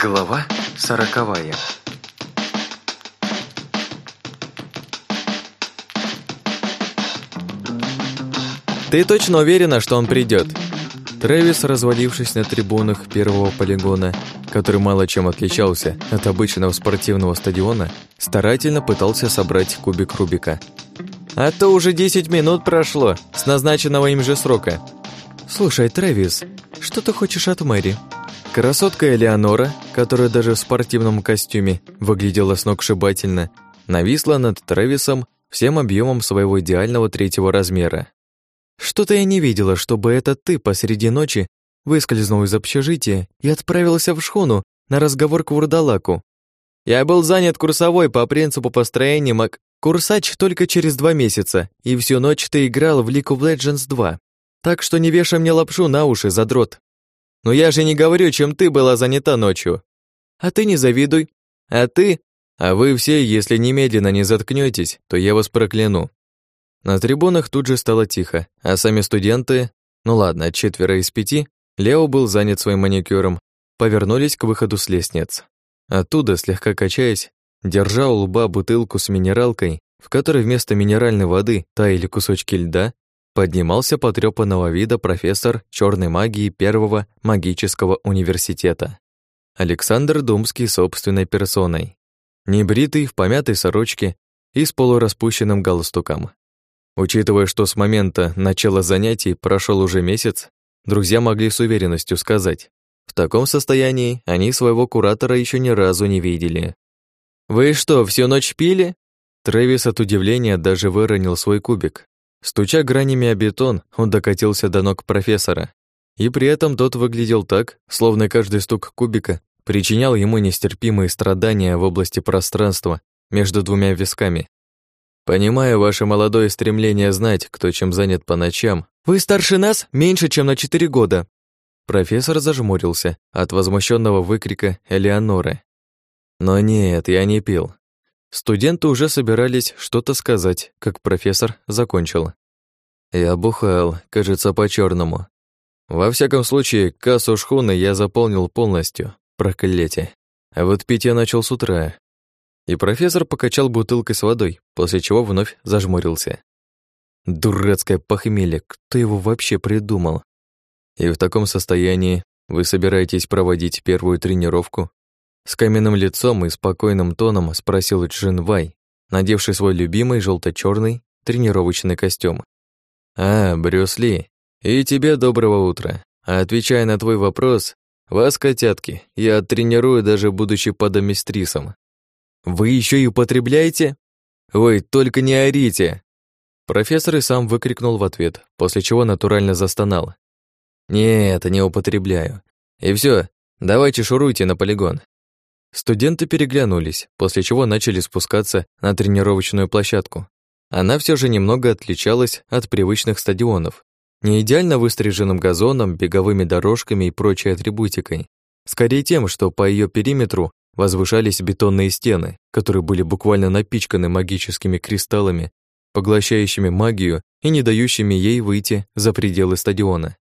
Глава сороковая «Ты точно уверена, что он придет? Трэвис, развалившись на трибунах первого полигона, который мало чем отличался от обычного спортивного стадиона, старательно пытался собрать кубик Рубика. «А то уже 10 минут прошло с назначенного им же срока. Слушай, Трэвис, что ты хочешь от Мэри?» Красотка Элеонора, которая даже в спортивном костюме выглядела сногсшибательно, нависла над Трэвисом всем объемом своего идеального третьего размера. Что-то я не видела, чтобы это ты посреди ночи выскользнул из общежития и отправился в шхуну на разговор к вурдалаку. Я был занят курсовой по принципу построения маг... Курсач только через два месяца, и всю ночь ты играл в League of Legends 2. Так что не вешай мне лапшу на уши, задрот. Но я же не говорю, чем ты была занята ночью. А ты не завидуй. А ты... А вы все, если немедленно не заткнетесь, то я вас прокляну. На трибунах тут же стало тихо, а сами студенты, ну ладно, четверо из пяти, Лео был занят своим маникюром, повернулись к выходу с лестниц. Оттуда, слегка качаясь, держа у лба бутылку с минералкой, в которой вместо минеральной воды таяли кусочки льда, поднимался потрёпанного вида профессор черной магии первого магического университета. Александр Думский собственной персоной. Небритый, в помятой сорочке и с полураспущенным галстуком. Учитывая, что с момента начала занятий прошел уже месяц, друзья могли с уверенностью сказать, в таком состоянии они своего куратора еще ни разу не видели. «Вы что, всю ночь пили?» Трэвис от удивления даже выронил свой кубик. Стуча гранями о бетон, он докатился до ног профессора. И при этом тот выглядел так, словно каждый стук кубика причинял ему нестерпимые страдания в области пространства между двумя висками. Понимаю ваше молодое стремление знать, кто чем занят по ночам. Вы старше нас меньше, чем на четыре года. Профессор зажмурился от возмущенного выкрика Элеоноры. Но нет, я не пил. Студенты уже собирались что-то сказать, как профессор закончил. Я бухал, кажется, по черному Во всяком случае, кассу шхуны я заполнил полностью, проклятие. А вот пить я начал с утра, и профессор покачал бутылкой с водой, после чего вновь зажмурился. Дурацкое похмелье, кто его вообще придумал? И в таком состоянии вы собираетесь проводить первую тренировку? С каменным лицом и спокойным тоном спросил Джин Вай, надевший свой любимый желто черный тренировочный костюм. «А, Брюс Ли, и тебе доброго утра. Отвечая на твой вопрос, вас, котятки, я тренирую даже будучи подоместрисом. Вы еще и употребляете? Вы только не орите!» Профессор и сам выкрикнул в ответ, после чего натурально застонал. «Нет, не употребляю. И все, давайте шуруйте на полигон». Студенты переглянулись, после чего начали спускаться на тренировочную площадку. Она все же немного отличалась от привычных стадионов. Не идеально выстриженным газоном, беговыми дорожками и прочей атрибутикой. Скорее тем, что по ее периметру возвышались бетонные стены, которые были буквально напичканы магическими кристаллами, поглощающими магию и не дающими ей выйти за пределы стадиона.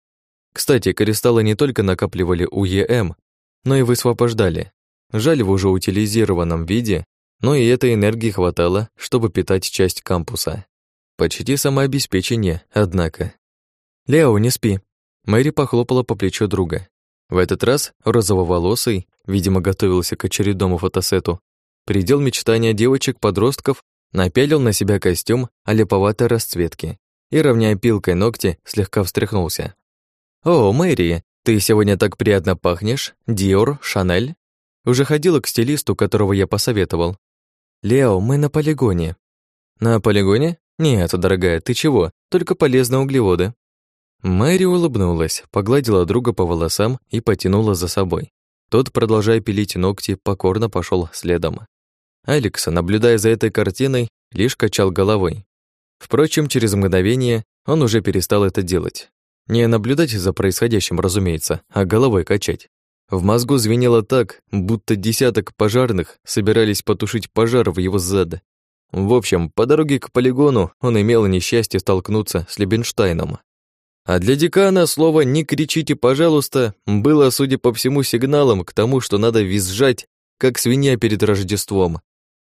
Кстати, кристаллы не только накапливали у ЕМ, но и высвобождали. Жаль в уже утилизированном виде, но и этой энергии хватало, чтобы питать часть кампуса. Почти самообеспечение, однако. «Лео, не спи!» Мэри похлопала по плечу друга. В этот раз розововолосый, видимо, готовился к очередному фотосету, предел мечтания девочек-подростков напялил на себя костюм олеповатой расцветки и, равняя пилкой ногти, слегка встряхнулся. «О, Мэри, ты сегодня так приятно пахнешь. Диор, Шанель?» Уже ходила к стилисту, которого я посоветовал. «Лео, мы на полигоне». «На полигоне? Нет, дорогая, ты чего? Только полезные углеводы». Мэри улыбнулась, погладила друга по волосам и потянула за собой. Тот, продолжая пилить ногти, покорно пошел следом. Алекс, наблюдая за этой картиной, лишь качал головой. Впрочем, через мгновение он уже перестал это делать. Не наблюдать за происходящим, разумеется, а головой качать. В мозгу звенело так, будто десяток пожарных собирались потушить пожар в его зад. В общем, по дороге к полигону он имел несчастье столкнуться с Лебенштайном. А для декана слово «не кричите, пожалуйста» было, судя по всему, сигналом к тому, что надо визжать, как свинья перед Рождеством.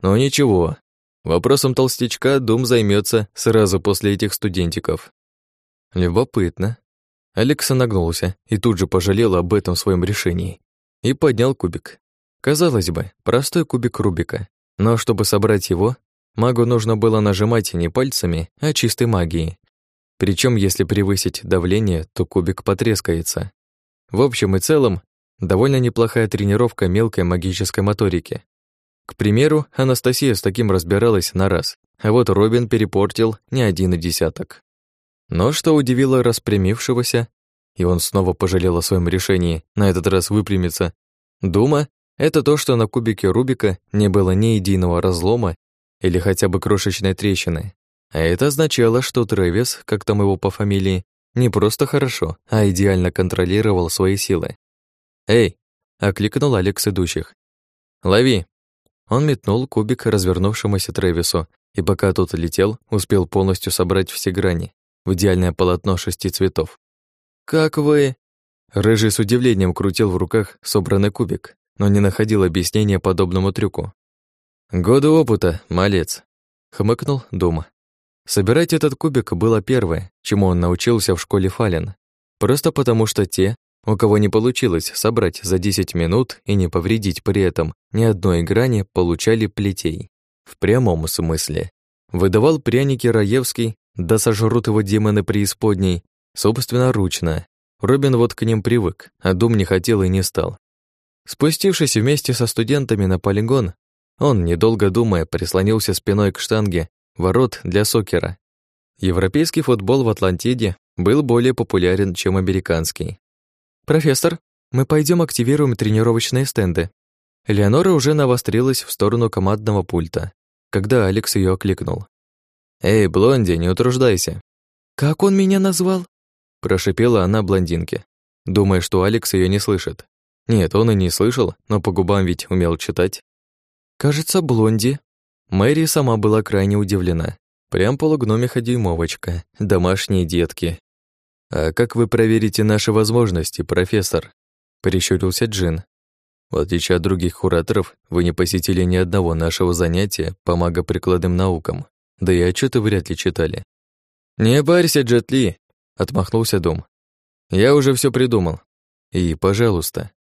Но ничего, вопросом толстячка Дум займется сразу после этих студентиков. Любопытно. Алекса нагнулся и тут же пожалел об этом своем решении. И поднял кубик. Казалось бы, простой кубик Рубика. Но чтобы собрать его, магу нужно было нажимать не пальцами, а чистой магией. Причем, если превысить давление, то кубик потрескается. В общем и целом, довольно неплохая тренировка мелкой магической моторики. К примеру, Анастасия с таким разбиралась на раз, а вот Робин перепортил не один и десяток. Но что удивило распрямившегося, и он снова пожалел о своем решении на этот раз выпрямиться, Дума — это то, что на кубике Рубика не было ни единого разлома или хотя бы крошечной трещины. А это означало, что Трэвис, как там его по фамилии, не просто хорошо, а идеально контролировал свои силы. «Эй!» — окликнул Алекс идущих. «Лови!» Он метнул кубик развернувшемуся Трэвису, и пока тот летел, успел полностью собрать все грани, в идеальное полотно шести цветов. «Как вы...» Рыжий с удивлением крутил в руках собранный кубик, но не находил объяснения подобному трюку. «Годы опыта, малец», — хмыкнул Дума. Собирать этот кубик было первое, чему он научился в школе Фален. Просто потому что те, у кого не получилось собрать за 10 минут и не повредить при этом ни одной грани, получали плетей. В прямом смысле. Выдавал пряники Раевский, да сожрут его демоны преисподней, собственноручно. Робин вот к ним привык, а Дум не хотел и не стал. Спустившись вместе со студентами на полигон, он, недолго думая, прислонился спиной к штанге ворот для сокера. Европейский футбол в Атлантиде был более популярен, чем американский. «Профессор, мы пойдем активируем тренировочные стенды». Леонора уже навострилась в сторону командного пульта, когда Алекс ее окликнул. «Эй, Блонди, не утруждайся». «Как он меня назвал?» Прошипела она блондинке, думая, что Алекс ее не слышит. Нет, он и не слышал, но по губам ведь умел читать. «Кажется, Блонди», Мэри сама была крайне удивлена. Прям полугномиха-дюймовочка, домашние детки. «А как вы проверите наши возможности, профессор?» — прищурился Джин. «В отличие от других кураторов, вы не посетили ни одного нашего занятия по магоприкладным наукам, да и отчеты вряд ли читали». «Не парься, Джетли!» — отмахнулся Дом. «Я уже все придумал. И, пожалуйста».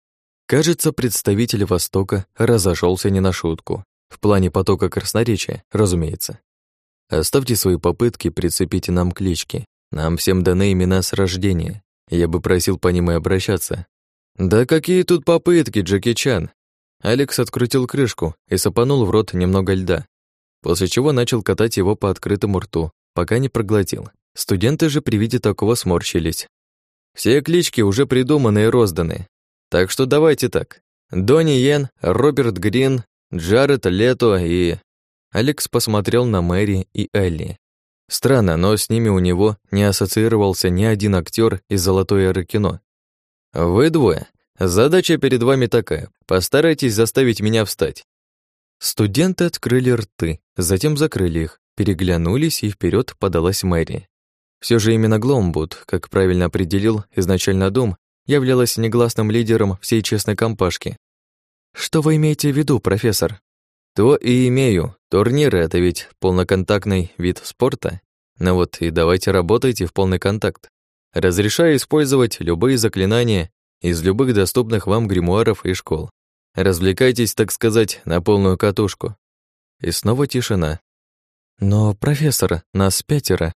Кажется, представитель Востока разошелся не на шутку. В плане потока красноречия, разумеется. Оставьте свои попытки, прицепите нам клички. Нам всем даны имена с рождения. Я бы просил по ним и обращаться. Да какие тут попытки, Джеки Чан? Алекс открутил крышку и сапанул в рот немного льда, после чего начал катать его по открытому рту, пока не проглотил. Студенты же при виде такого сморщились. Все клички уже придуманы и розданы. Так что давайте так. Донни Йен, Роберт Грин, Джаред, Лето и... Алекс посмотрел на Мэри и Элли. Странно, но с ними у него не ассоциировался ни один актер из «Золотой эры кино». «Вы двое. Задача перед вами такая. Постарайтесь заставить меня встать». Студенты открыли рты, затем закрыли их, переглянулись, и вперед подалась Мэри. Все же именно Гломбуд, как правильно определил изначально дом, являлась негласным лидером всей честной компашки, что вы имеете в виду, профессор? То и имею. Турниры — это ведь полноконтактный вид спорта. Ну вот и давайте работайте в полный контакт. Разрешаю использовать любые заклинания из любых доступных вам гримуаров и школ. Развлекайтесь, так сказать, на полную катушку. И снова тишина. Но, профессор, нас пятеро.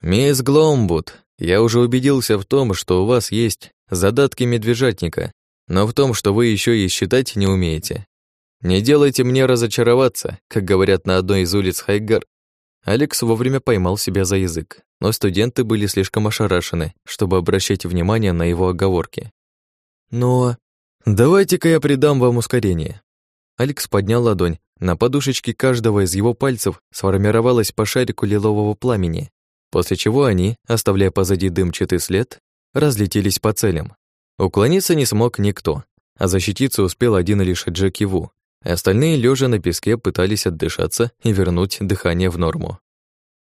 Мисс Гломбуд, я уже убедился в том, что у вас есть задатки медвежатника, но в том, что вы еще и считать не умеете. Не делайте мне разочароваться, как говорят на одной из улиц Хайгар. Алекс вовремя поймал себя за язык, но студенты были слишком ошарашены, чтобы обращать внимание на его оговорки. Но... Давайте-ка я придам вам ускорение. Алекс поднял ладонь. На подушечке каждого из его пальцев сформировалось по шарику лилового пламени, после чего они, оставляя позади дымчатый след, разлетелись по целям. Уклониться не смог никто, а защититься успел один лишь Джеки Ву. Остальные, лежа на песке, пытались отдышаться и вернуть дыхание в норму.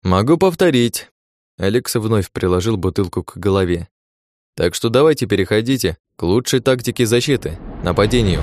«Могу повторить». Алекс вновь приложил бутылку к голове. Так что давайте переходите к лучшей тактике защиты нападению.